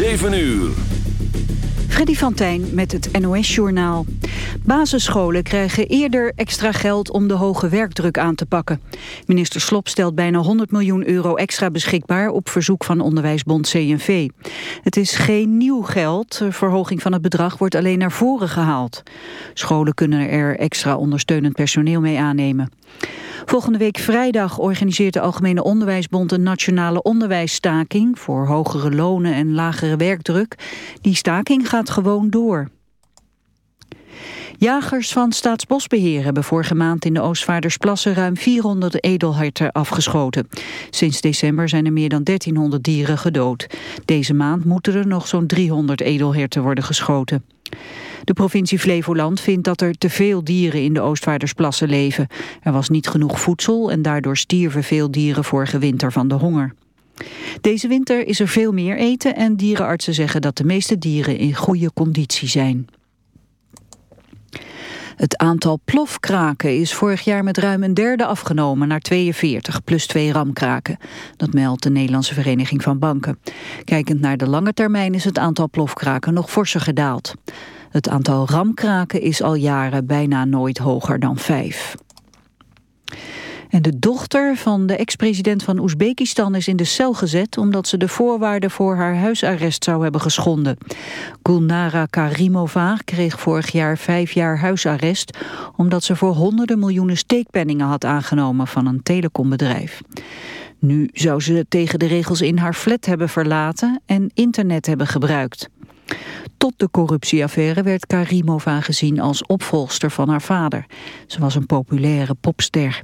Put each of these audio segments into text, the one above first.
7 uur. Freddy van Tijn met het NOS-journaal. Basisscholen krijgen eerder extra geld om de hoge werkdruk aan te pakken. Minister Slop stelt bijna 100 miljoen euro extra beschikbaar... op verzoek van onderwijsbond CNV. Het is geen nieuw geld. Verhoging van het bedrag wordt alleen naar voren gehaald. Scholen kunnen er extra ondersteunend personeel mee aannemen. Volgende week vrijdag organiseert de Algemene Onderwijsbond een nationale onderwijsstaking voor hogere lonen en lagere werkdruk. Die staking gaat gewoon door. Jagers van Staatsbosbeheer hebben vorige maand in de Oostvaardersplassen ruim 400 edelherten afgeschoten. Sinds december zijn er meer dan 1300 dieren gedood. Deze maand moeten er nog zo'n 300 edelherten worden geschoten. De provincie Flevoland vindt dat er te veel dieren in de Oostvaardersplassen leven. Er was niet genoeg voedsel en daardoor stierven veel dieren vorige winter van de honger. Deze winter is er veel meer eten en dierenartsen zeggen dat de meeste dieren in goede conditie zijn. Het aantal plofkraken is vorig jaar met ruim een derde afgenomen naar 42, plus twee ramkraken. Dat meldt de Nederlandse Vereniging van Banken. Kijkend naar de lange termijn is het aantal plofkraken nog forser gedaald. Het aantal ramkraken is al jaren bijna nooit hoger dan vijf. En de dochter van de ex-president van Oezbekistan is in de cel gezet... omdat ze de voorwaarden voor haar huisarrest zou hebben geschonden. Gulnara Karimova kreeg vorig jaar vijf jaar huisarrest... omdat ze voor honderden miljoenen steekpenningen had aangenomen van een telecombedrijf. Nu zou ze tegen de regels in haar flat hebben verlaten en internet hebben gebruikt. Tot de corruptieaffaire werd Karimova gezien als opvolgster van haar vader. Ze was een populaire popster.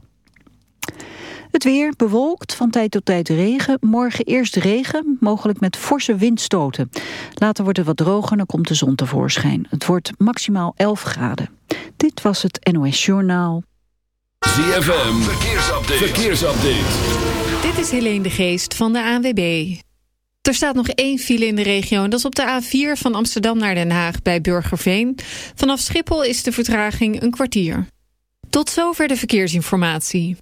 Het weer bewolkt, van tijd tot tijd regen. Morgen eerst regen, mogelijk met forse windstoten. Later wordt het wat droger en dan komt de zon tevoorschijn. Het wordt maximaal 11 graden. Dit was het NOS Journaal. ZFM, verkeersupdate. verkeersupdate. Dit is Helene de Geest van de ANWB. Er staat nog één file in de regio en dat is op de A4 van Amsterdam naar Den Haag bij Burgerveen. Vanaf Schiphol is de vertraging een kwartier. Tot zover de verkeersinformatie.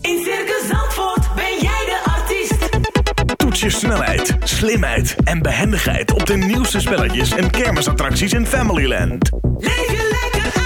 In Circus Zandvoort ben jij de artiest. Toets je snelheid, slimheid en behendigheid op de nieuwste spelletjes en kermisattracties in Familyland. Leef je lekker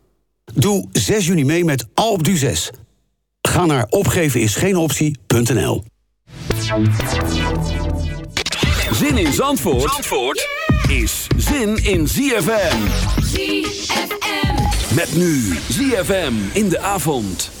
Doe 6 juni mee met Alpe d'Huez. Ga naar opgevenisgeenoptie.nl Zin in Zandvoort, Zandvoort is zin in ZFM. ZFM. Met nu ZFM in de avond.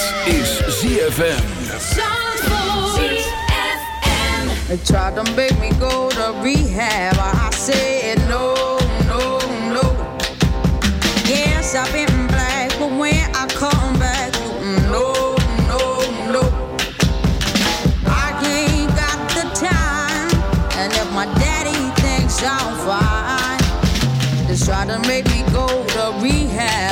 Dit is ZFM. They tried to make me go to rehab. I said no, no, no. Yes, I've been black, but when I come back, no, no, no. I ain't got the time, and if my daddy thinks I'm fine, they try to make me go to rehab.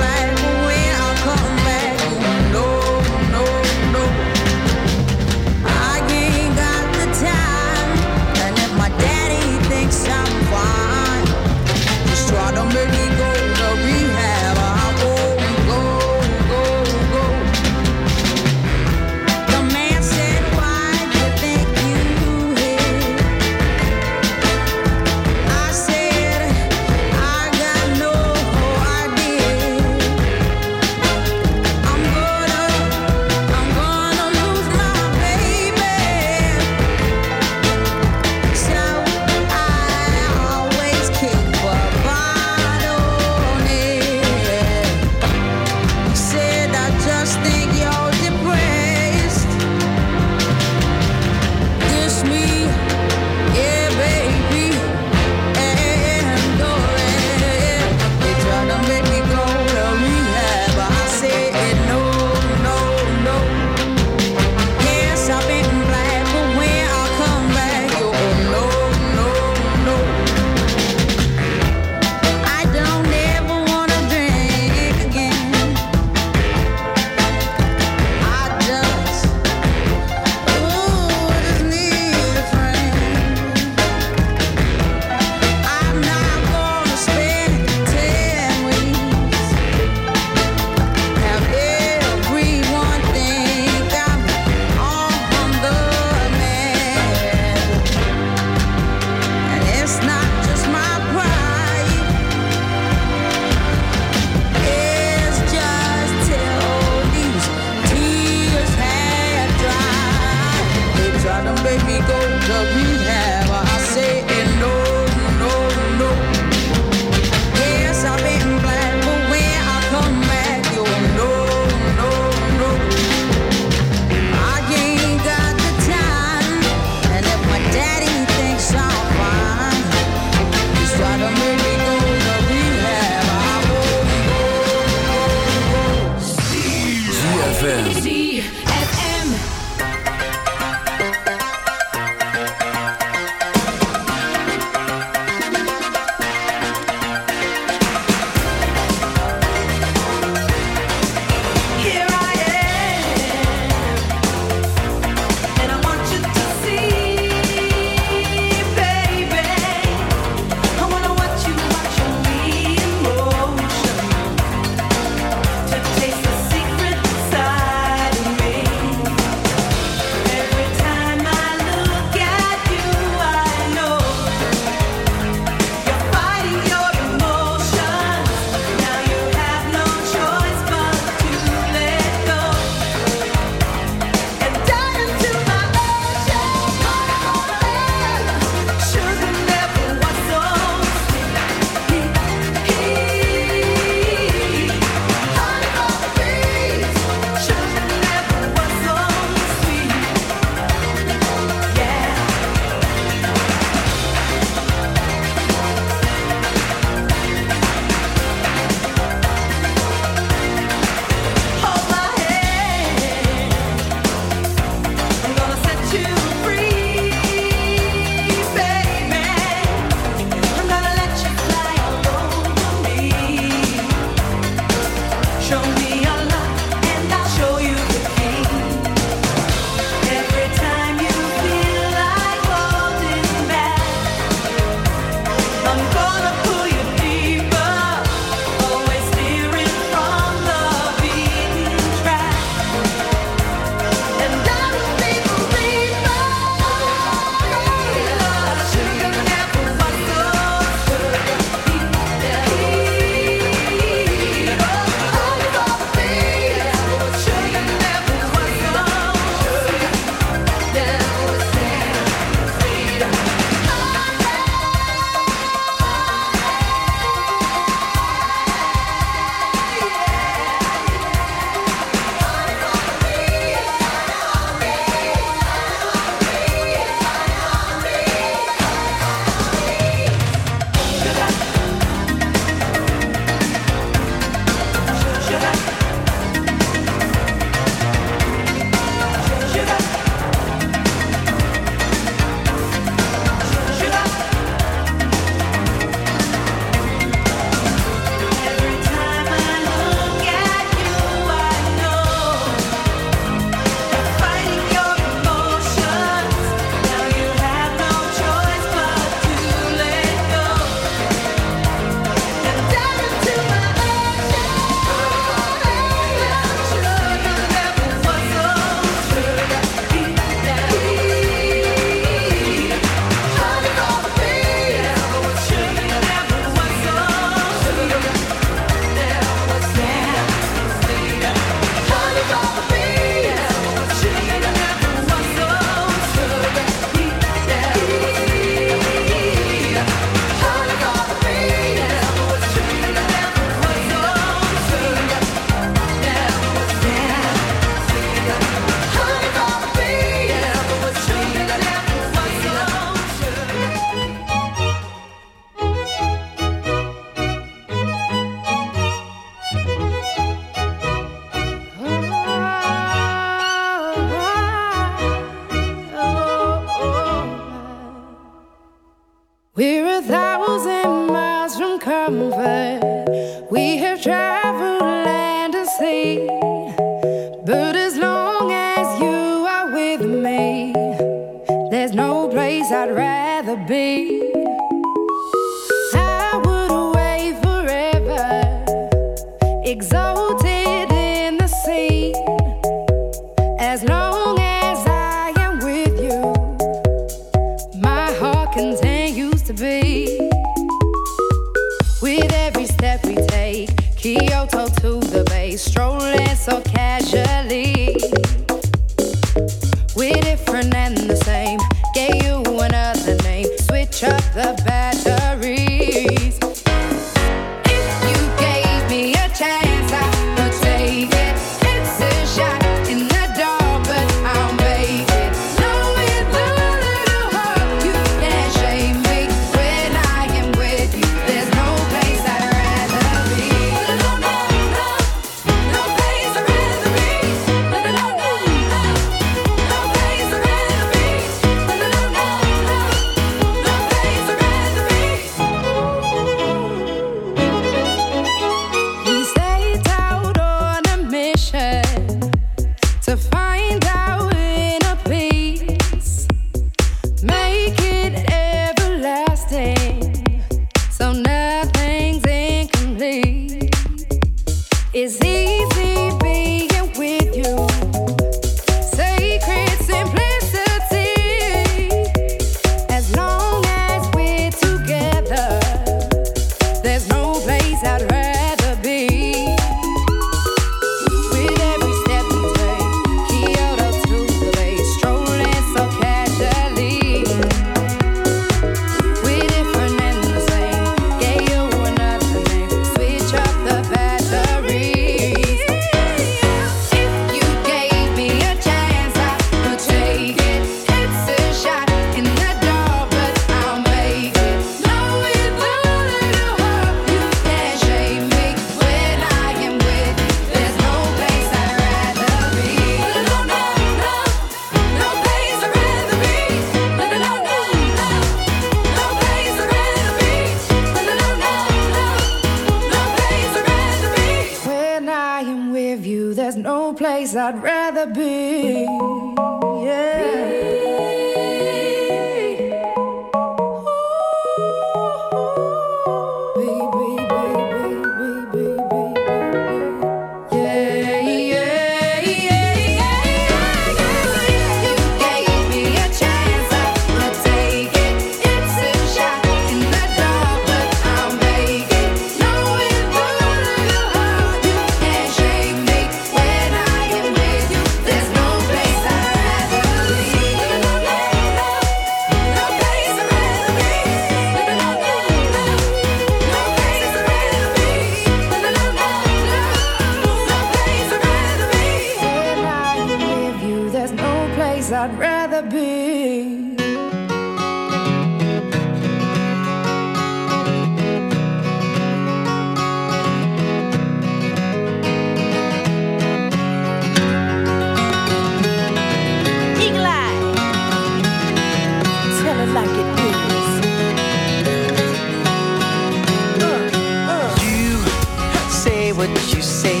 What you say,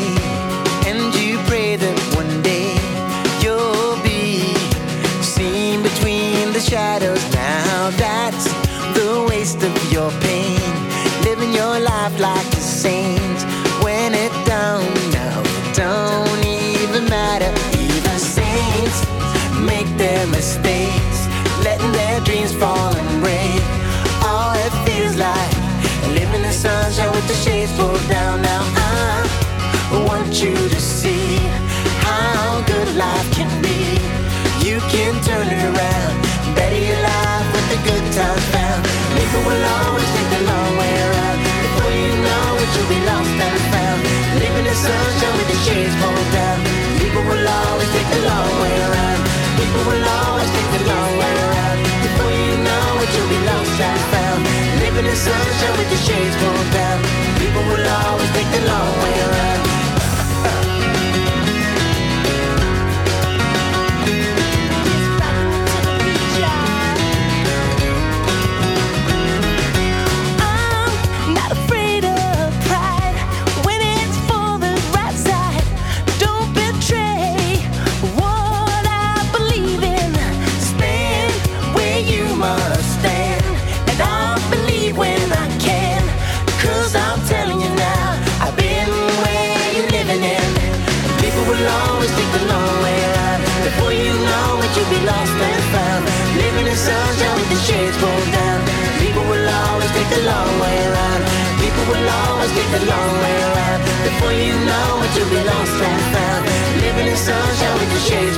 shake.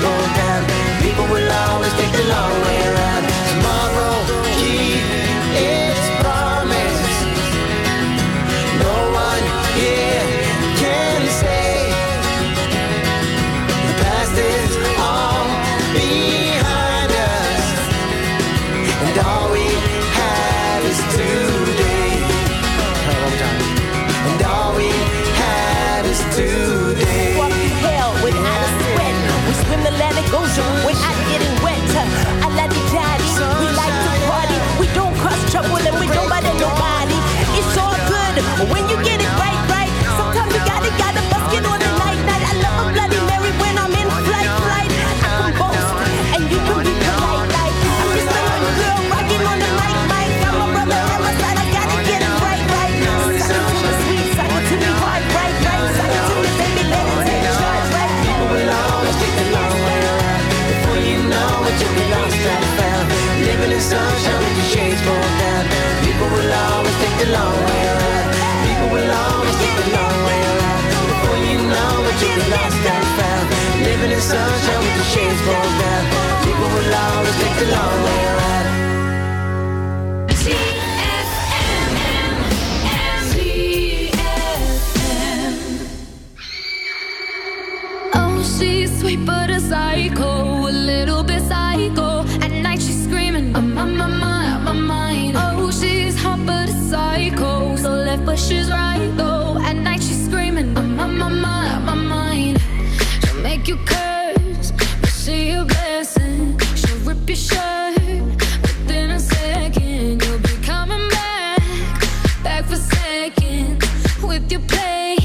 back for seconds with your play.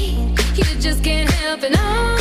You just can't help it.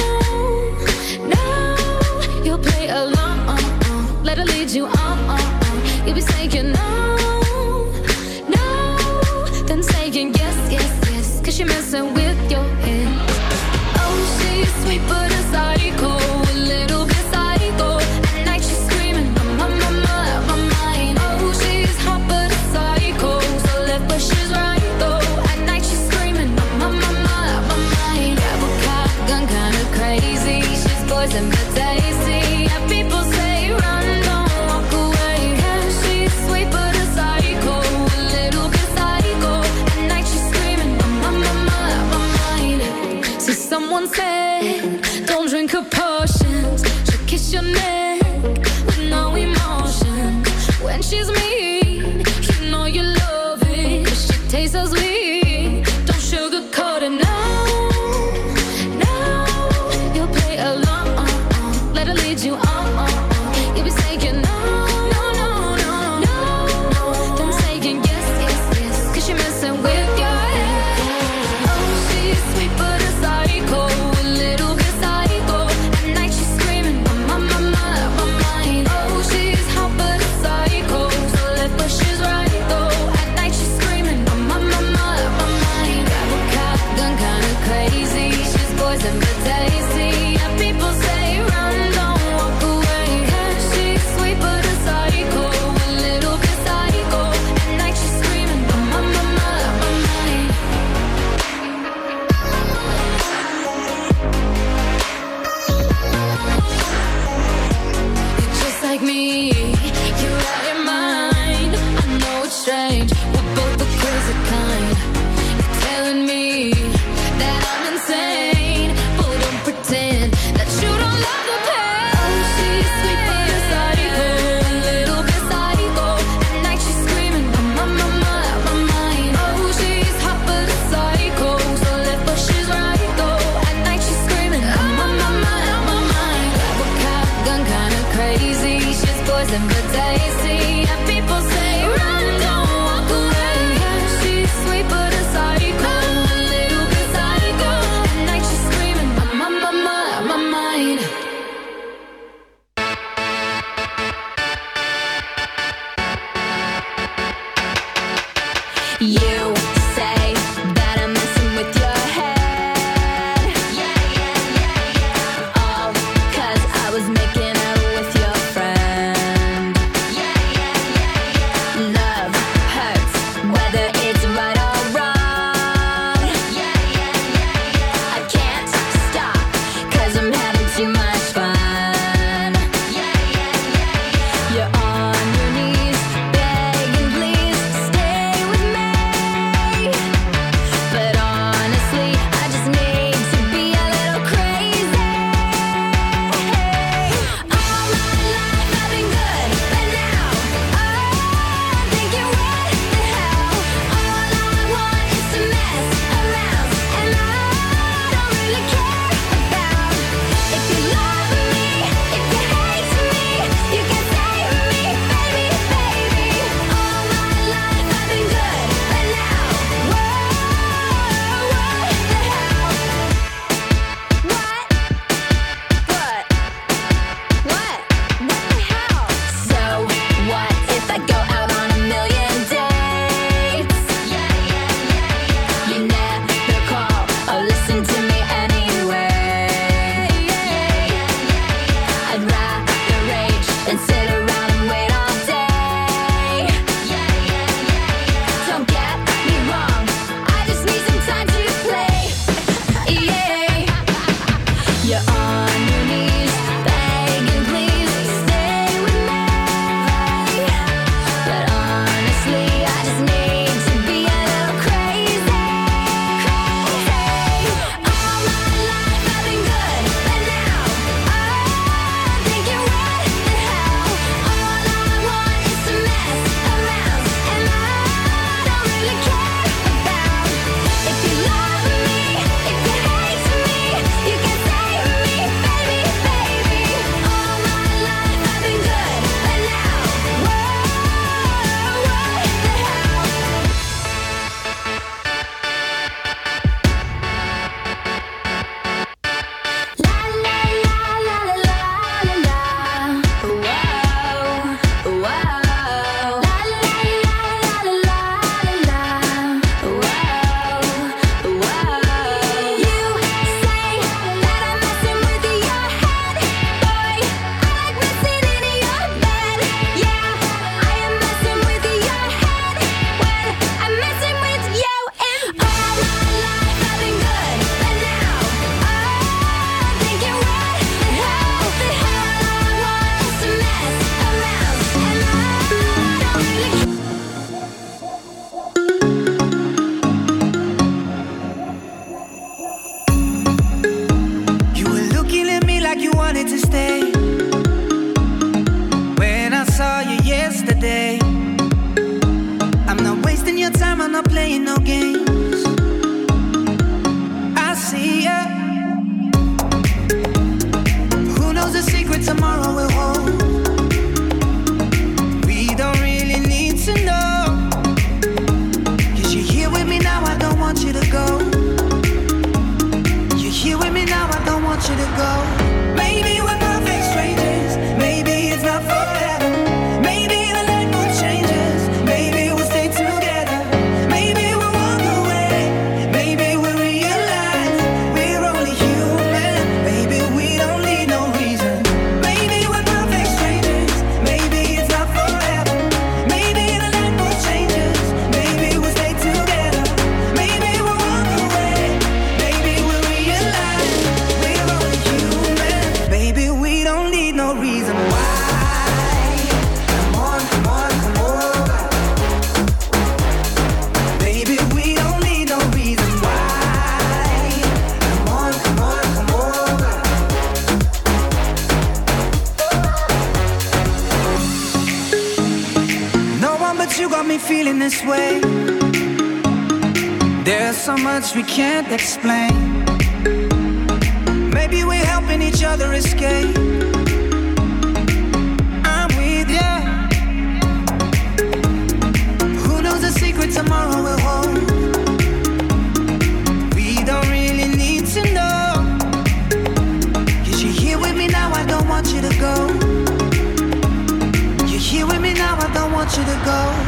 go.